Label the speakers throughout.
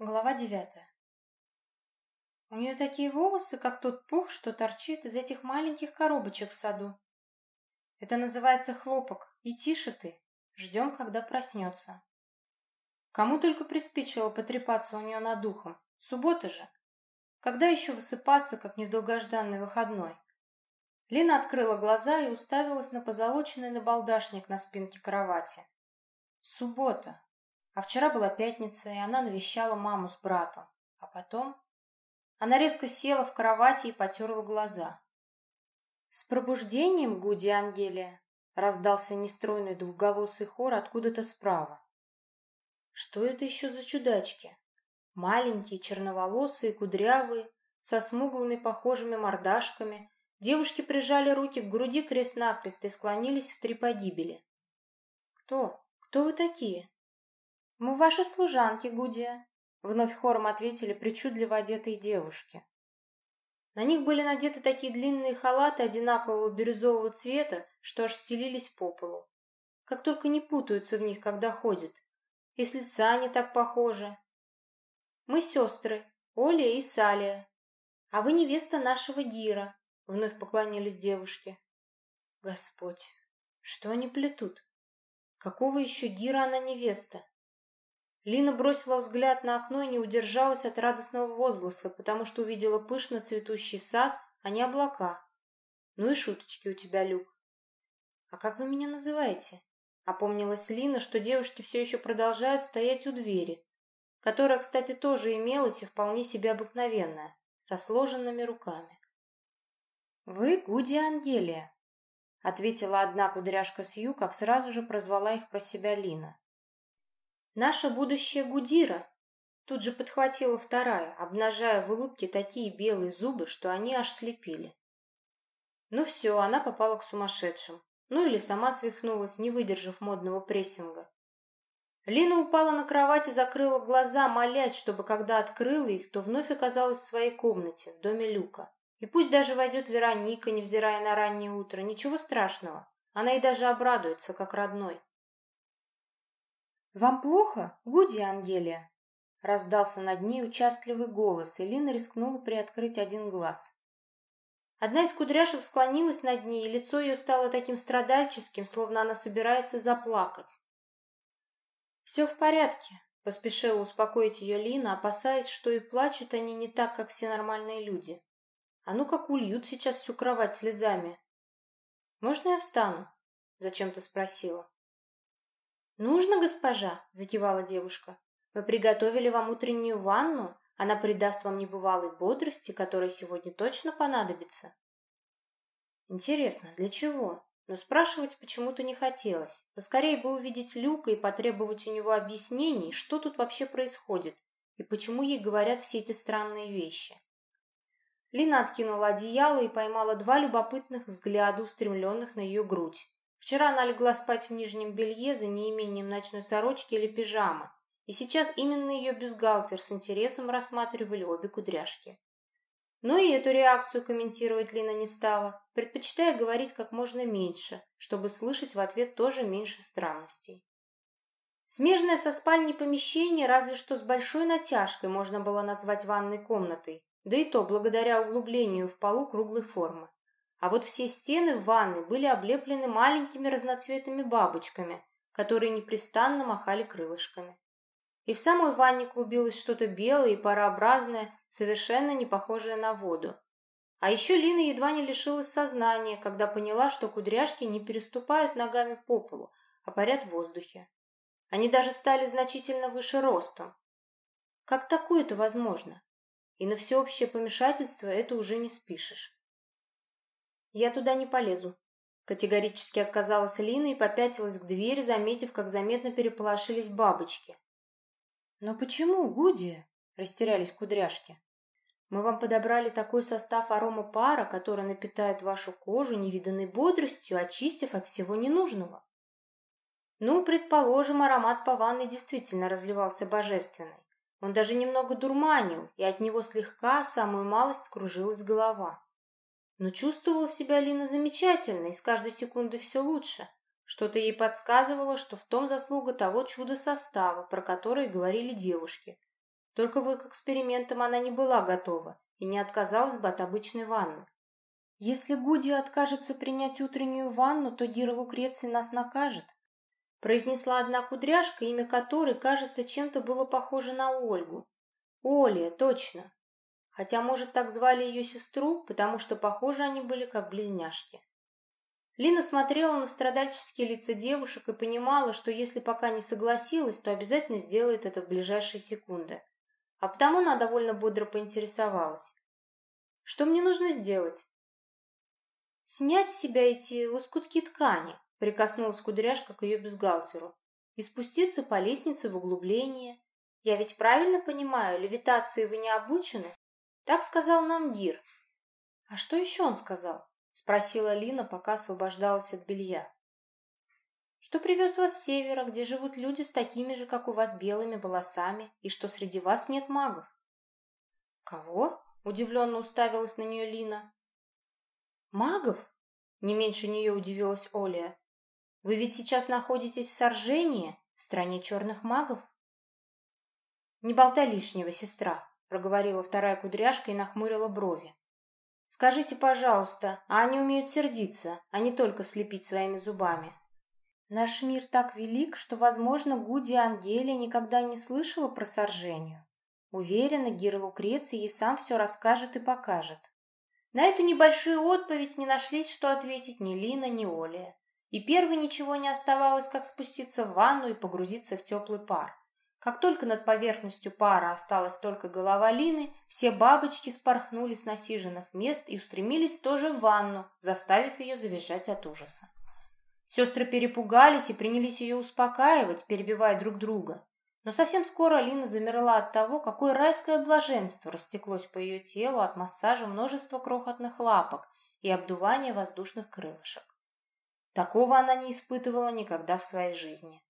Speaker 1: Глава девятая. У нее такие волосы, как тот пух, что торчит из этих маленьких коробочек в саду. Это называется хлопок. И тише ты. Ждем, когда проснется. Кому только приспичило потрепаться у нее над духом. Суббота же. Когда еще высыпаться, как не в долгожданный выходной? Лина открыла глаза и уставилась на позолоченный набалдашник на спинке кровати. Суббота. А вчера была пятница, и она навещала маму с братом. А потом... Она резко села в кровати и потерла глаза. «С пробуждением, Гуди Ангелия!» раздался нестройный двухголосый хор откуда-то справа. Что это еще за чудачки? Маленькие, черноволосые, кудрявые, со смуглыми похожими мордашками. Девушки прижали руки к груди крест-накрест и склонились в три погибели. «Кто? Кто вы такие?» «Мы ваши служанки, Гудия», — вновь хором ответили причудливо одетые девушки. На них были надеты такие длинные халаты одинакового бирюзового цвета, что аж стелились по полу. Как только не путаются в них, когда ходят. И с лица они так похожи. Мы сестры, Оля и Салия. А вы невеста нашего Гира, вновь поклонились девушки. Господь, что они плетут? Какого еще Гира она невеста? Лина бросила взгляд на окно и не удержалась от радостного возгласа, потому что увидела пышно цветущий сад, а не облака. Ну и шуточки у тебя, Люк. А как вы меня называете? Опомнилась Лина, что девушки все еще продолжают стоять у двери, которая, кстати, тоже имелась и вполне себе обыкновенная, со сложенными руками. «Вы Гуди Ангелия», — ответила одна кудряшка Сью, как сразу же прозвала их про себя Лина. Наша будущая Гудира!» Тут же подхватила вторая, обнажая в улыбке такие белые зубы, что они аж слепили. Ну все, она попала к сумасшедшим. Ну или сама свихнулась, не выдержав модного прессинга. Лина упала на кровать и закрыла глаза, молясь, чтобы когда открыла их, то вновь оказалась в своей комнате, в доме Люка. И пусть даже войдет Вероника, невзирая на раннее утро, ничего страшного. Она и даже обрадуется, как родной. «Вам плохо, Гуди Ангелия?» Раздался над ней участливый голос, и Лина рискнула приоткрыть один глаз. Одна из кудряшек склонилась над ней, и лицо ее стало таким страдальческим, словно она собирается заплакать. «Все в порядке», — поспешила успокоить ее Лина, опасаясь, что и плачут они не так, как все нормальные люди. А ну как ульют сейчас всю кровать слезами. «Можно я встану?» — зачем-то спросила. «Нужно, госпожа», — закивала девушка. «Мы приготовили вам утреннюю ванну. Она придаст вам небывалой бодрости, которая сегодня точно понадобится». Интересно, для чего? Но спрашивать почему-то не хотелось. Поскорее бы увидеть Люка и потребовать у него объяснений, что тут вообще происходит и почему ей говорят все эти странные вещи. Лина откинула одеяло и поймала два любопытных взгляда, устремленных на ее грудь. Вчера она легла спать в нижнем белье за неимением ночной сорочки или пижамы, и сейчас именно ее бюстгальтер с интересом рассматривали обе кудряшки. Но и эту реакцию комментировать Лина не стала, предпочитая говорить как можно меньше, чтобы слышать в ответ тоже меньше странностей. Смежное со спальней помещение разве что с большой натяжкой можно было назвать ванной комнатой, да и то благодаря углублению в полу круглой формы. А вот все стены в ванной были облеплены маленькими разноцветными бабочками, которые непрестанно махали крылышками. И в самой ванне клубилось что-то белое и парообразное, совершенно не похожее на воду. А еще Лина едва не лишилась сознания, когда поняла, что кудряшки не переступают ногами по полу, а парят в воздухе. Они даже стали значительно выше ростом. Как такое-то возможно? И на всеобщее помешательство это уже не спишешь. «Я туда не полезу», — категорически отказалась Лина и попятилась к двери, заметив, как заметно переполошились бабочки. «Но почему, Гуди?» — растерялись кудряшки. «Мы вам подобрали такой состав аромапара, который напитает вашу кожу невиданной бодростью, очистив от всего ненужного». Ну, предположим, аромат по ванной действительно разливался божественный. Он даже немного дурманил, и от него слегка, самую малость, кружилась голова. Но чувствовала себя Лина замечательно, и с каждой секунды все лучше. Что-то ей подсказывало, что в том заслуга того чуда состава, про который говорили девушки. Только вот к экспериментам она не была готова и не отказалась бы от обычной ванны. Если Гуди откажется принять утреннюю ванну, то Гир Лукреций нас накажет. Произнесла одна кудряшка, имя которой, кажется, чем-то было похоже на Ольгу. Оля, точно. Хотя, может, так звали ее сестру, потому что похожи они были как близняшки. Лина смотрела на страдальческие лица девушек и понимала, что если пока не согласилась, то обязательно сделает это в ближайшие секунды. А потому она довольно бодро поинтересовалась. «Что мне нужно сделать?» «Снять с себя эти лоскутки ткани», — прикоснулась кудряшка к ее бюстгальтеру, «и спуститься по лестнице в углубление. Я ведь правильно понимаю, левитации вы не обучены?» Так сказал нам Гир. «А что еще он сказал?» — спросила Лина, пока освобождалась от белья. «Что привез вас с севера, где живут люди с такими же, как у вас, белыми волосами, и что среди вас нет магов?» «Кого?» — удивленно уставилась на нее Лина. «Магов?» — не меньше нее удивилась Оля. «Вы ведь сейчас находитесь в Соржении, стране черных магов?» «Не болтай лишнего, сестра», — проговорила вторая кудряшка и нахмурила брови. «Скажите, пожалуйста, а они умеют сердиться, а не только слепить своими зубами?» Наш мир так велик, что, возможно, Гуди Ангелия никогда не слышала про соржению. Уверена, Гир Лукреций ей сам все расскажет и покажет. На эту небольшую отповедь не нашлись, что ответить ни Лина, ни Оля. И первой ничего не оставалось, как спуститься в ванну и погрузиться в теплый пар. Как только над поверхностью пара осталась только голова Лины, все бабочки спорхнули с насиженных мест и устремились тоже в ванну, заставив ее завизжать от ужаса. Сестры перепугались и принялись ее успокаивать, перебивая друг друга. Но совсем скоро Лина замерла от того, какое райское блаженство растеклось по ее телу от массажа множества крохотных лапок и обдувания воздушных крылышек. Такого она не испытывала никогда в своей жизни.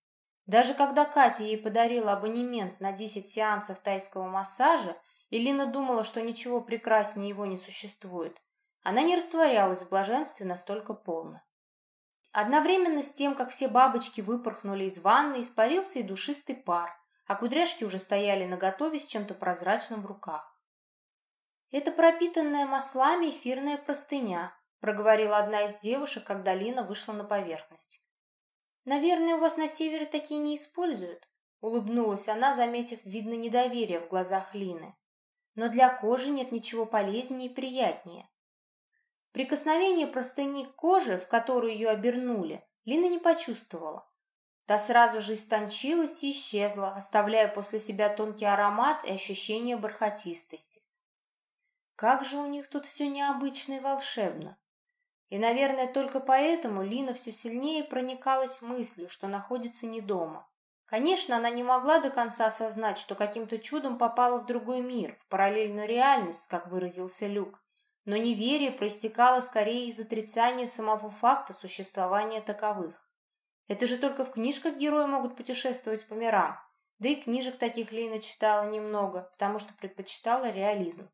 Speaker 1: Даже когда Катя ей подарила абонемент на 10 сеансов тайского массажа, и Лина думала, что ничего прекраснее его не существует, она не растворялась в блаженстве настолько полно. Одновременно с тем, как все бабочки выпорхнули из ванны, испарился и душистый пар, а кудряшки уже стояли наготове с чем-то прозрачным в руках. «Это пропитанная маслами эфирная простыня», проговорила одна из девушек, когда Лина вышла на поверхность. «Наверное, у вас на севере такие не используют?» Улыбнулась она, заметив, видно, недоверие в глазах Лины. «Но для кожи нет ничего полезнее и приятнее. Прикосновение простыни к коже, в которую ее обернули, Лина не почувствовала. Та сразу же истончилась и исчезла, оставляя после себя тонкий аромат и ощущение бархатистости. Как же у них тут все необычно и волшебно. И, наверное, только поэтому Лина все сильнее проникалась мыслью, что находится не дома. Конечно, она не могла до конца осознать, что каким-то чудом попала в другой мир, в параллельную реальность, как выразился Люк, но неверие проистекало скорее из отрицания самого факта существования таковых. Это же только в книжках герои могут путешествовать по мирам, да и книжек таких Лина читала немного, потому что предпочитала реализм.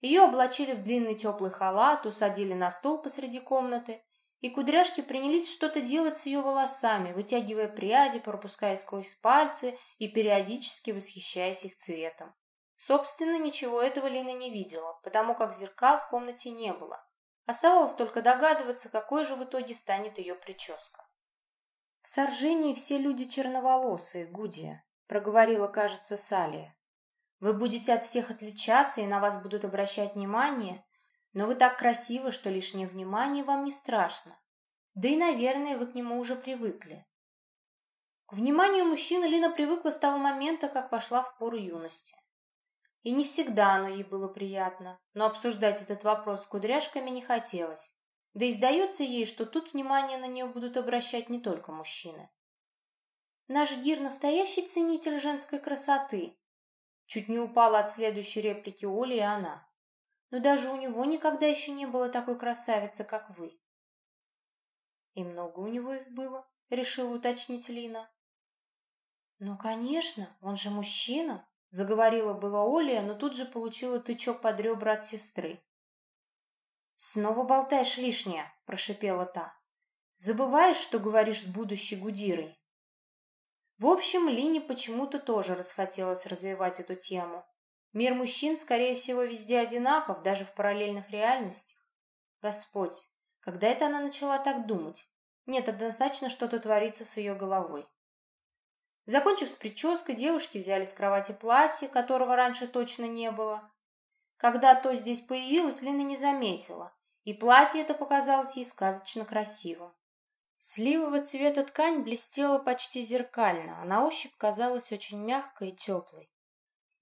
Speaker 1: Ее облачили в длинный теплый халат, усадили на стол посреди комнаты, и кудряшки принялись что-то делать с ее волосами, вытягивая пряди, пропуская сквозь пальцы и периодически восхищаясь их цветом. Собственно, ничего этого Лина не видела, потому как зеркал в комнате не было. Оставалось только догадываться, какой же в итоге станет ее прическа. «В соржении все люди черноволосые, Гудия», — проговорила, кажется, Салия. «Вы будете от всех отличаться, и на вас будут обращать внимание, но вы так красивы, что лишнее внимание вам не страшно. Да и, наверное, вы к нему уже привыкли». К вниманию мужчины Лина привыкла с того момента, как вошла в пору юности. И не всегда оно ей было приятно, но обсуждать этот вопрос с кудряшками не хотелось. Да и сдается ей, что тут внимание на нее будут обращать не только мужчины. Наш Гир настоящий ценитель женской красоты. Чуть не упала от следующей реплики Оли и она. Но даже у него никогда еще не было такой красавицы, как вы. И много у него их было, решила уточнить Лина. Ну, конечно, он же мужчина, Заговорила была Оля, но тут же получила тычок под ребра от сестры. «Снова болтаешь лишнее», — прошипела та. «Забываешь, что говоришь с будущей Гудирой?» В общем, Лине почему-то тоже расхотелось развивать эту тему. Мир мужчин, скорее всего, везде одинаков, даже в параллельных реальностях. Господь, когда это она начала так думать? Нет, однозначно что-то творится с ее головой. Закончив с прической, девушки взяли с кровати платье, которого раньше точно не было. Когда то здесь появилось, Лина не заметила, и платье это показалось ей сказочно красивым. Сливового цвета ткань блестела почти зеркально, а на ощупь казалась очень мягкой и теплой.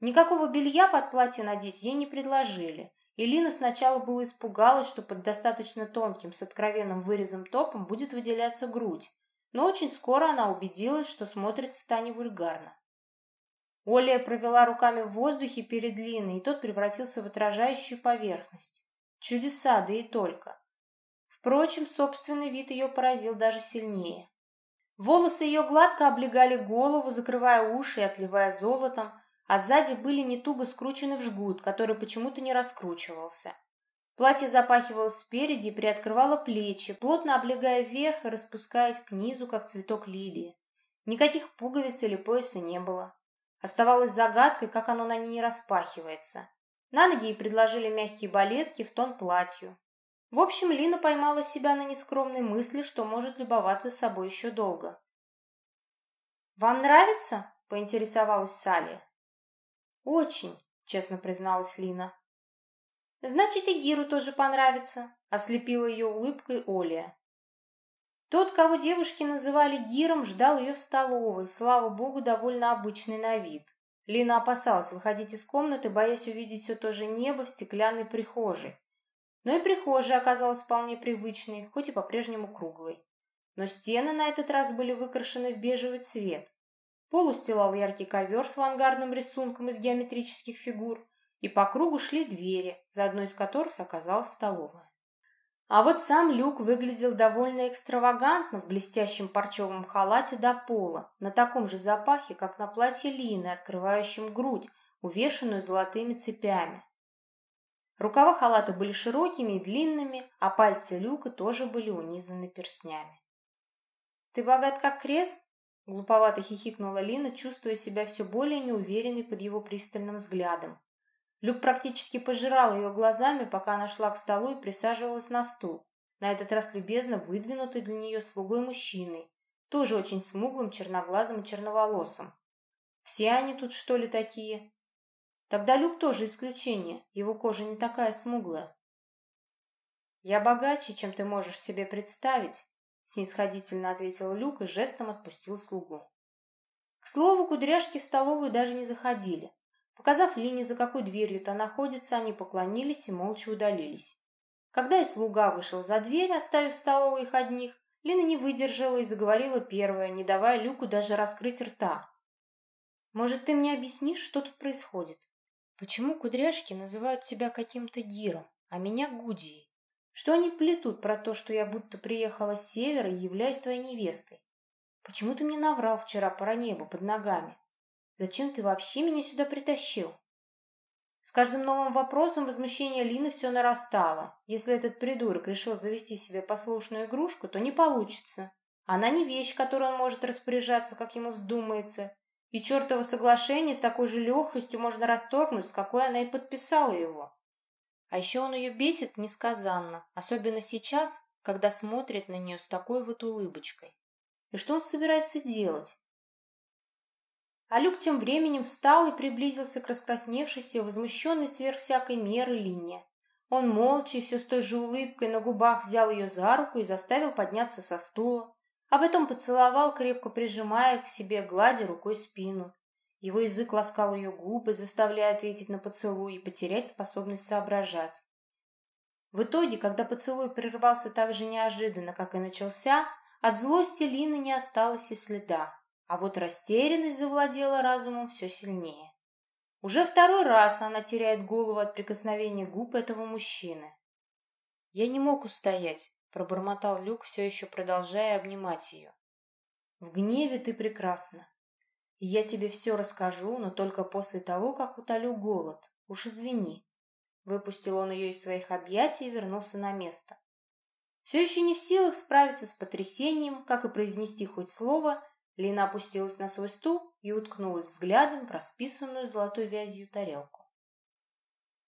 Speaker 1: Никакого белья под платье надеть ей не предложили, и Лина сначала было испугалась, что под достаточно тонким с откровенным вырезом топом будет выделяться грудь, но очень скоро она убедилась, что смотрится та не вульгарно. Оля провела руками в воздухе перед Линой, и тот превратился в отражающую поверхность. Чудеса, да и только. Впрочем, собственный вид ее поразил даже сильнее. Волосы ее гладко облегали голову, закрывая уши и отливая золотом, а сзади были не туго скручены в жгут, который почему-то не раскручивался. Платье запахивалось спереди и приоткрывало плечи, плотно облегая вверх и распускаясь к низу, как цветок лилии. Никаких пуговиц или пояса не было. Оставалось загадкой, как оно на ней распахивается. На ноги ей предложили мягкие балетки в тон платью. В общем, Лина поймала себя на нескромной мысли, что может любоваться собой еще долго. «Вам нравится?» — поинтересовалась Салли. «Очень», — честно призналась Лина. Значит, и Гиру тоже понравится, ослепила ее улыбкой Оля. Тот, кого девушки называли Гиром, ждал ее в столовой, слава богу, довольно обычный на вид. Лина опасалась выходить из комнаты, боясь увидеть все то же небо в стеклянной прихожей. Но и прихожая оказалась вполне привычной, хоть и по-прежнему круглой. Но стены на этот раз были выкрашены в бежевый цвет. Пол устилал яркий ковер с авангардным рисунком из геометрических фигур, и по кругу шли двери, за одной из которых оказалась столовая. А вот сам Люк выглядел довольно экстравагантно в блестящем парчевом халате до пола, на таком же запахе, как на платье Лины, открывающем грудь, увешанную золотыми цепями. Рукава халата были широкими и длинными, а пальцы Люка тоже были унизаны перстнями. «Ты богат как крест?» — глуповато хихикнула Лина, чувствуя себя все более неуверенной под его пристальным взглядом. Люк практически пожирал ее глазами, пока она шла к столу и присаживалась на стул, на этот раз любезно выдвинутый для нее слугой мужчиной, тоже очень смуглым, черноглазым и черноволосым. Все они тут, что ли, такие? Тогда Люк тоже исключение, его кожа не такая смуглая. «Я богаче, чем ты можешь себе представить», — снисходительно ответил Люк и жестом отпустил слугу. К слову, кудряшки в столовую даже не заходили. Показав Лине, за какой дверью та находится, они поклонились и молча удалились. Когда и слуга вышел за дверь, оставив столовую их одних, Лина не выдержала и заговорила первая, не давая Люку даже раскрыть рта. «Может, ты мне объяснишь, что тут происходит? Почему кудряшки называют тебя каким-то гиром, а меня Гудией? Что они плетут про то, что я будто приехала с севера и являюсь твоей невестой? Почему ты мне наврал вчера про небо под ногами? Зачем ты вообще меня сюда притащил? С каждым новым вопросом возмущение Лины все нарастало. Если этот придурок решил завести себе послушную игрушку, то не получится. Она не вещь, которой он может распоряжаться, как ему вздумается. И чертово соглашение с такой же легкостью можно расторгнуть, с какой она и подписала его. А еще он ее бесит несказанно, особенно сейчас, когда смотрит на нее с такой вот улыбочкой. И что он собирается делать? А Люк тем временем встал и приблизился к раскрасневшейся, возмущенной сверх всякой меры Лине. Он молча и все с той же улыбкой на губах взял ее за руку и заставил подняться со стула, а потом поцеловал, крепко прижимая к себе, гладя рукой спину. Его язык ласкал ее губы, заставляя ответить на поцелуй и потерять способность соображать. В итоге, когда поцелуй прервался так же неожиданно, как и начался, от злости Лины не осталось и следа. А вот растерянность завладела разумом все сильнее. Уже второй раз она теряет голову от прикосновения губ этого мужчины. «Я не мог устоять», — пробормотал Люк, все еще продолжая обнимать ее. «В гневе ты прекрасна. Я тебе все расскажу, но только после того, как утолю голод. Уж извини». Выпустил он ее из своих объятий и вернулся на место. Все еще не в силах справиться с потрясением, как и произнести хоть слово, Лина опустилась на свой стул и уткнулась взглядом в расписанную золотой вязью тарелку.